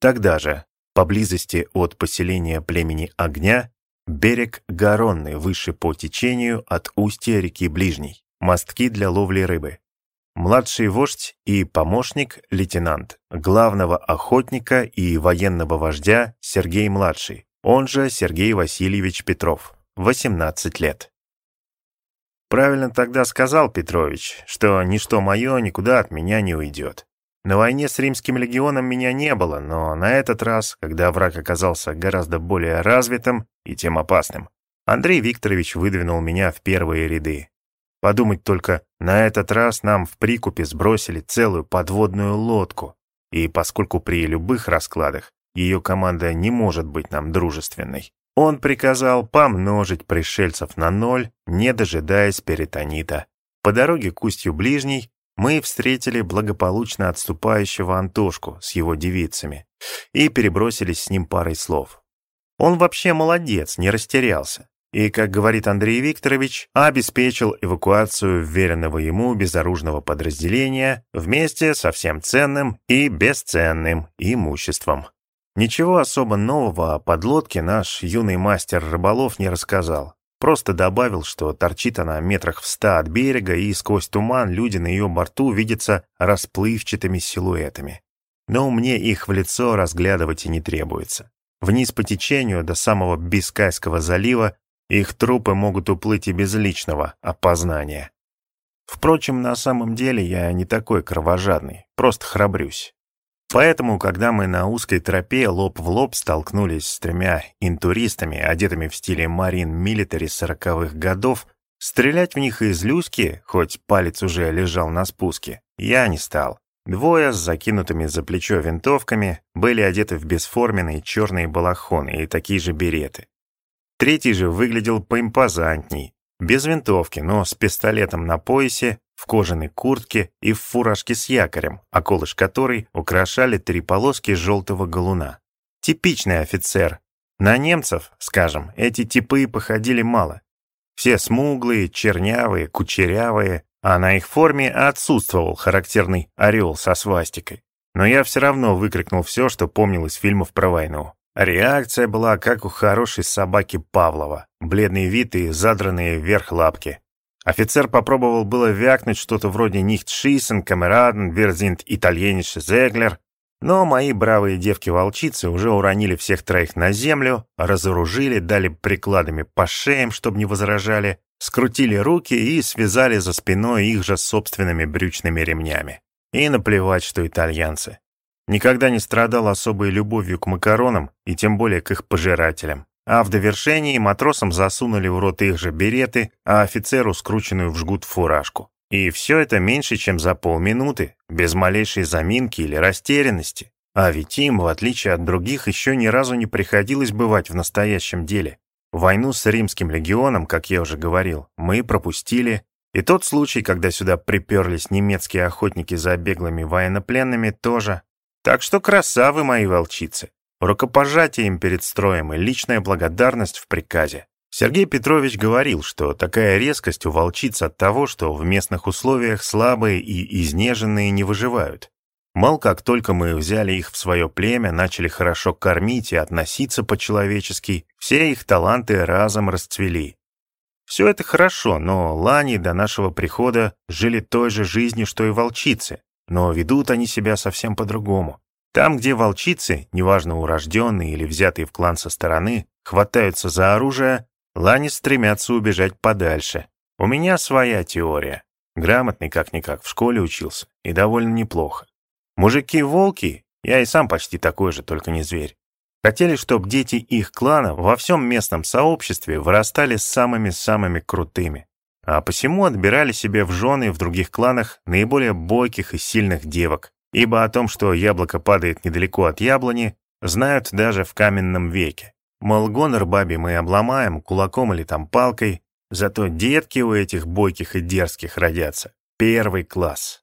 Тогда же, поблизости от поселения племени Огня, берег Гаронны выше по течению от устья реки Ближней, мостки для ловли рыбы. Младший вождь и помощник, лейтенант, главного охотника и военного вождя Сергей-младший, он же Сергей Васильевич Петров, 18 лет. Правильно тогда сказал Петрович, что ничто мое никуда от меня не уйдет. На войне с римским легионом меня не было, но на этот раз, когда враг оказался гораздо более развитым и тем опасным, Андрей Викторович выдвинул меня в первые ряды. Подумать только, на этот раз нам в прикупе сбросили целую подводную лодку, и поскольку при любых раскладах ее команда не может быть нам дружественной, он приказал помножить пришельцев на ноль, не дожидаясь перитонита. По дороге к устью ближней мы встретили благополучно отступающего Антошку с его девицами и перебросились с ним парой слов. Он вообще молодец, не растерялся. И, как говорит Андрей Викторович, обеспечил эвакуацию вверенного ему безоружного подразделения вместе со всем ценным и бесценным имуществом. Ничего особо нового о подлодке наш юный мастер рыболов не рассказал. Просто добавил, что торчит она метрах в ста от берега, и сквозь туман люди на ее борту видятся расплывчатыми силуэтами. Но мне их в лицо разглядывать и не требуется. Вниз по течению до самого Бискайского залива их трупы могут уплыть и без личного опознания. Впрочем, на самом деле я не такой кровожадный, просто храбрюсь. Поэтому, когда мы на узкой тропе лоб в лоб столкнулись с тремя интуристами, одетыми в стиле марин милитари сороковых годов, стрелять в них из люски, хоть палец уже лежал на спуске, я не стал. Двое с закинутыми за плечо винтовками были одеты в бесформенные черные балахоны и такие же береты. Третий же выглядел поимпозантней, без винтовки, но с пистолетом на поясе в кожаной куртке и в фуражке с якорем, околыш которой украшали три полоски желтого галуна. Типичный офицер. На немцев, скажем, эти типы походили мало. Все смуглые, чернявые, кучерявые, а на их форме отсутствовал характерный орел со свастикой. Но я все равно выкрикнул все, что помнил из фильмов про войну. Реакция была как у хорошей собаки Павлова. Бледный вид и задранные вверх лапки. Офицер попробовал было вякнуть что-то вроде «Nicht schießen, Kameraden, wir sind italienische Zegler», но мои бравые девки-волчицы уже уронили всех троих на землю, разоружили, дали прикладами по шеям, чтобы не возражали, скрутили руки и связали за спиной их же собственными брючными ремнями. И наплевать, что итальянцы. Никогда не страдал особой любовью к макаронам и тем более к их пожирателям. А в довершении матросам засунули в рот их же береты, а офицеру скрученную в жгут фуражку. И все это меньше, чем за полминуты, без малейшей заминки или растерянности. А ведь им, в отличие от других, еще ни разу не приходилось бывать в настоящем деле. Войну с римским легионом, как я уже говорил, мы пропустили, и тот случай, когда сюда приперлись немецкие охотники за беглыми военнопленными, тоже. Так что красавы мои волчицы. Рукопожатие им перед строем и личная благодарность в приказе. Сергей Петрович говорил, что такая резкость у волчиц от того, что в местных условиях слабые и изнеженные не выживают. Мол, как только мы взяли их в свое племя, начали хорошо кормить и относиться по-человечески, все их таланты разом расцвели. Все это хорошо, но лани до нашего прихода жили той же жизнью, что и волчицы, но ведут они себя совсем по-другому. Там, где волчицы, неважно урожденные или взятые в клан со стороны, хватаются за оружие, лани стремятся убежать подальше. У меня своя теория. Грамотный как-никак в школе учился, и довольно неплохо. Мужики-волки, я и сам почти такой же, только не зверь, хотели, чтобы дети их клана во всем местном сообществе вырастали самыми-самыми крутыми, а посему отбирали себе в жены в других кланах наиболее бойких и сильных девок, ибо о том, что яблоко падает недалеко от яблони, знают даже в каменном веке. Мол, гонор бабе мы обломаем кулаком или там палкой, зато детки у этих бойких и дерзких родятся. Первый класс.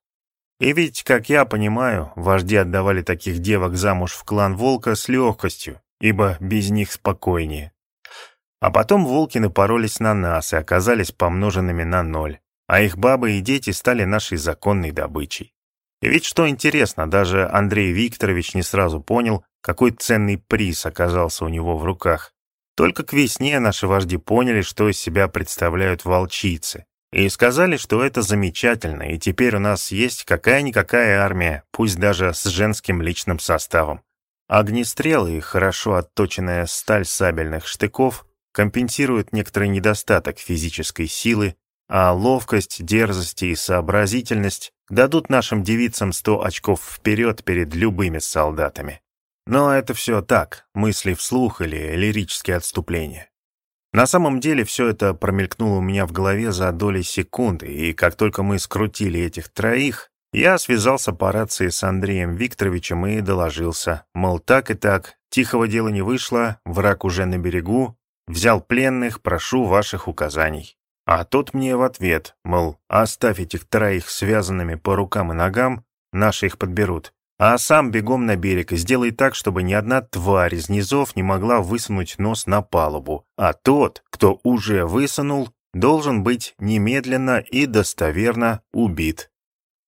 И ведь, как я понимаю, вожди отдавали таких девок замуж в клан Волка с легкостью, ибо без них спокойнее. А потом волки напоролись на нас и оказались помноженными на ноль, а их бабы и дети стали нашей законной добычей. И ведь что интересно, даже Андрей Викторович не сразу понял, какой ценный приз оказался у него в руках. Только к весне наши вожди поняли, что из себя представляют волчицы, и сказали, что это замечательно, и теперь у нас есть какая-никакая армия, пусть даже с женским личным составом. Огнестрелы и хорошо отточенная сталь сабельных штыков компенсируют некоторый недостаток физической силы, а ловкость, дерзость и сообразительность дадут нашим девицам сто очков вперед перед любыми солдатами. Но это все так, мысли вслух или лирические отступления. На самом деле все это промелькнуло у меня в голове за доли секунды, и как только мы скрутили этих троих, я связался по рации с Андреем Викторовичем и доложился, мол, так и так, тихого дела не вышло, враг уже на берегу, взял пленных, прошу ваших указаний. А тот мне в ответ, мол, оставь этих троих связанными по рукам и ногам, наши их подберут. А сам бегом на берег и сделай так, чтобы ни одна тварь из низов не могла высунуть нос на палубу, а тот, кто уже высунул, должен быть немедленно и достоверно убит.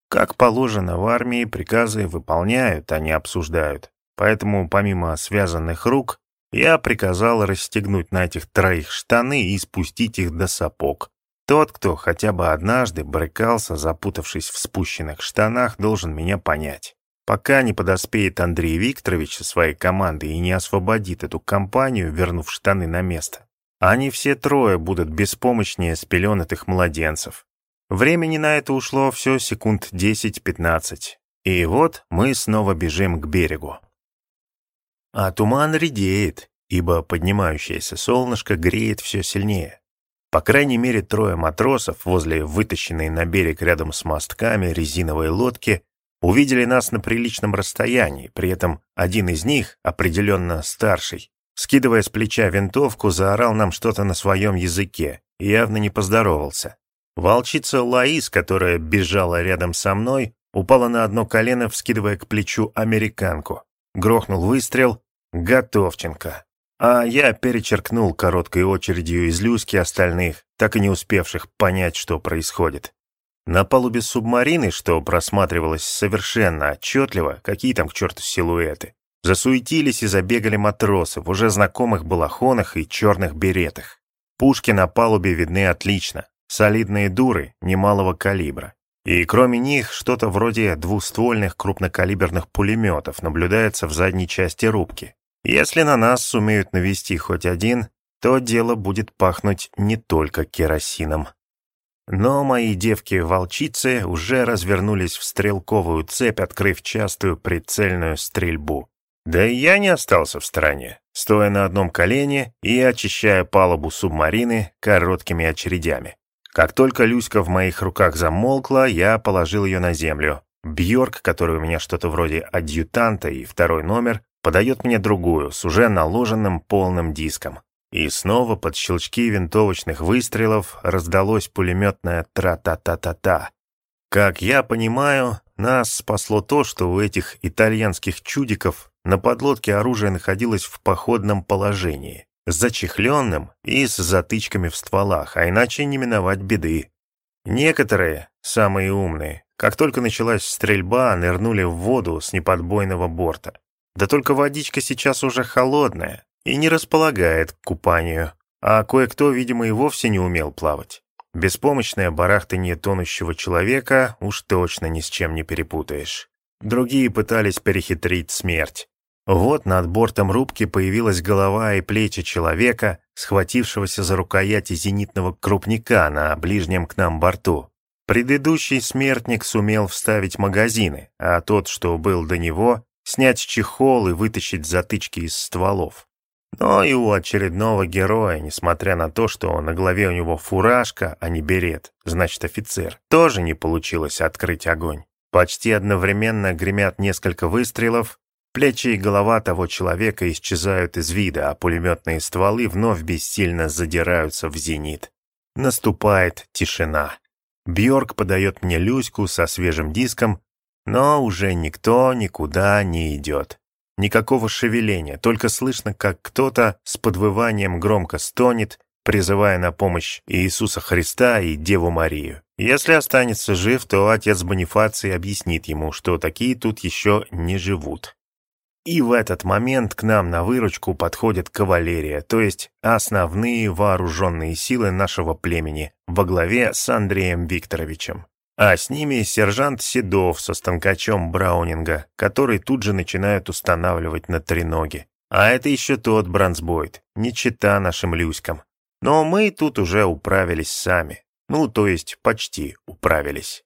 Как положено в армии, приказы выполняют, а не обсуждают. Поэтому, помимо связанных рук, я приказал расстегнуть на этих троих штаны и спустить их до сапог. Тот, кто хотя бы однажды брыкался, запутавшись в спущенных штанах, должен меня понять. Пока не подоспеет Андрей Викторович со своей командой и не освободит эту компанию, вернув штаны на место, они все трое будут беспомощнее спеленатых младенцев. Времени на это ушло все секунд 10-15. И вот мы снова бежим к берегу. А туман редеет, ибо поднимающееся солнышко греет все сильнее. По крайней мере, трое матросов возле вытащенной на берег рядом с мостками резиновой лодки увидели нас на приличном расстоянии, при этом один из них, определенно старший, скидывая с плеча винтовку, заорал нам что-то на своем языке и явно не поздоровался. Волчица Лаис, которая бежала рядом со мной, упала на одно колено, вскидывая к плечу американку. Грохнул выстрел. Готовченко. А я перечеркнул короткой очередью из люски остальных, так и не успевших понять, что происходит. На палубе субмарины, что просматривалось совершенно отчетливо, какие там к черту силуэты, засуетились и забегали матросы в уже знакомых балахонах и черных беретах. Пушки на палубе видны отлично, солидные дуры немалого калибра. И кроме них, что-то вроде двуствольных крупнокалиберных пулеметов наблюдается в задней части рубки. Если на нас сумеют навести хоть один, то дело будет пахнуть не только керосином. Но мои девки-волчицы уже развернулись в стрелковую цепь, открыв частую прицельную стрельбу. Да и я не остался в стороне, стоя на одном колене и очищая палубу субмарины короткими очередями. Как только Люська в моих руках замолкла, я положил ее на землю. Бьорк, который у меня что-то вроде адъютанта и второй номер, подает мне другую, с уже наложенным полным диском. И снова под щелчки винтовочных выстрелов раздалось пулеметное тра-та-та-та-та. Как я понимаю, нас спасло то, что у этих итальянских чудиков на подлодке оружие находилось в походном положении зачехленным и с затычками в стволах, а иначе не миновать беды. Некоторые, самые умные, как только началась стрельба, нырнули в воду с неподбойного борта. Да только водичка сейчас уже холодная и не располагает к купанию, а кое-кто, видимо, и вовсе не умел плавать. Беспомощное барахтание тонущего человека уж точно ни с чем не перепутаешь. Другие пытались перехитрить смерть. Вот над бортом рубки появилась голова и плечи человека, схватившегося за рукояти зенитного крупника на ближнем к нам борту. Предыдущий смертник сумел вставить магазины, а тот, что был до него, снять чехол и вытащить затычки из стволов. Но и у очередного героя, несмотря на то, что на голове у него фуражка, а не берет, значит офицер, тоже не получилось открыть огонь. Почти одновременно гремят несколько выстрелов, Плечи и голова того человека исчезают из вида, а пулеметные стволы вновь бессильно задираются в зенит. Наступает тишина. Бьорк подает мне Люську со свежим диском, но уже никто никуда не идет. Никакого шевеления, только слышно, как кто-то с подвыванием громко стонет, призывая на помощь Иисуса Христа и Деву Марию. Если останется жив, то отец Бонифаций объяснит ему, что такие тут еще не живут. И в этот момент к нам на выручку подходит кавалерия, то есть основные вооруженные силы нашего племени во главе с Андреем Викторовичем. А с ними сержант Седов со станкачом Браунинга, который тут же начинают устанавливать на треноги. А это еще тот бронзбойт, не чита нашим люськам. Но мы тут уже управились сами. Ну, то есть почти управились.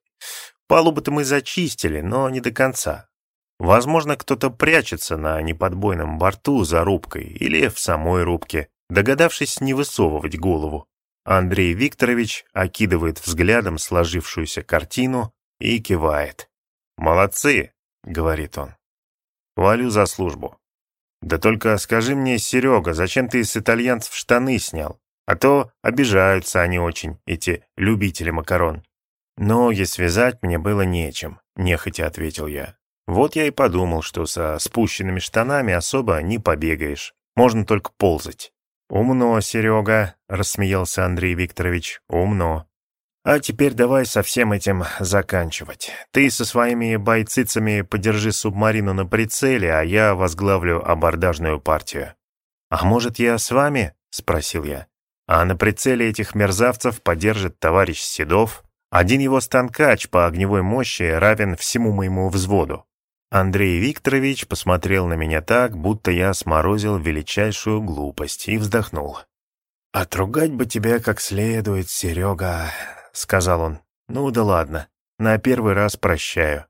Палубы-то мы зачистили, но не до конца. Возможно, кто-то прячется на неподбойном борту за рубкой или в самой рубке, догадавшись не высовывать голову. Андрей Викторович окидывает взглядом сложившуюся картину и кивает. «Молодцы», — говорит он. «Хвалю за службу. Да только скажи мне, Серега, зачем ты с итальянцев штаны снял? А то обижаются они очень, эти любители макарон». «Ноги связать мне было нечем», — нехотя ответил я. «Вот я и подумал, что со спущенными штанами особо не побегаешь. Можно только ползать». «Умно, Серега», — рассмеялся Андрей Викторович, — «умно». «А теперь давай со всем этим заканчивать. Ты со своими бойцицами подержи субмарину на прицеле, а я возглавлю абордажную партию». «А может, я с вами?» — спросил я. «А на прицеле этих мерзавцев подержит товарищ Седов. Один его станкач по огневой мощи равен всему моему взводу. Андрей Викторович посмотрел на меня так, будто я сморозил величайшую глупость, и вздохнул. «Отругать бы тебя как следует, Серега», — сказал он. «Ну да ладно, на первый раз прощаю.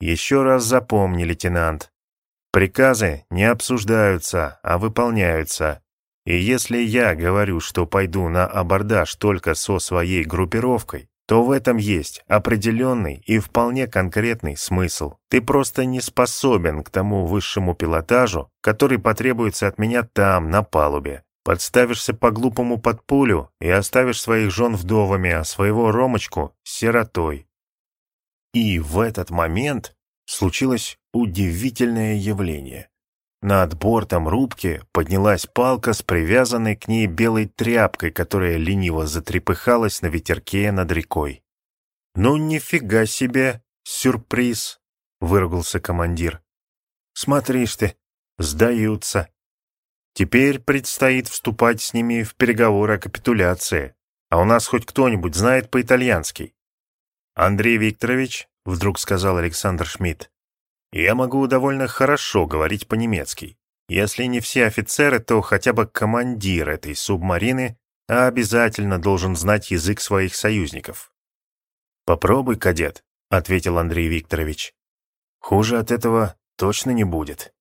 Еще раз запомни, лейтенант. Приказы не обсуждаются, а выполняются. И если я говорю, что пойду на абордаж только со своей группировкой, то в этом есть определенный и вполне конкретный смысл. Ты просто не способен к тому высшему пилотажу, который потребуется от меня там, на палубе. Подставишься по-глупому под пулю и оставишь своих жен вдовами, а своего Ромочку — сиротой. И в этот момент случилось удивительное явление. Над бортом рубки поднялась палка с привязанной к ней белой тряпкой, которая лениво затрепыхалась на ветерке над рекой. «Ну, нифига себе! Сюрприз!» — выругался командир. «Смотришь ты, сдаются. Теперь предстоит вступать с ними в переговоры о капитуляции. А у нас хоть кто-нибудь знает по-итальянски?» «Андрей Викторович», — вдруг сказал Александр Шмидт, я могу довольно хорошо говорить по-немецки. Если не все офицеры, то хотя бы командир этой субмарины обязательно должен знать язык своих союзников. «Попробуй, кадет», — ответил Андрей Викторович. «Хуже от этого точно не будет».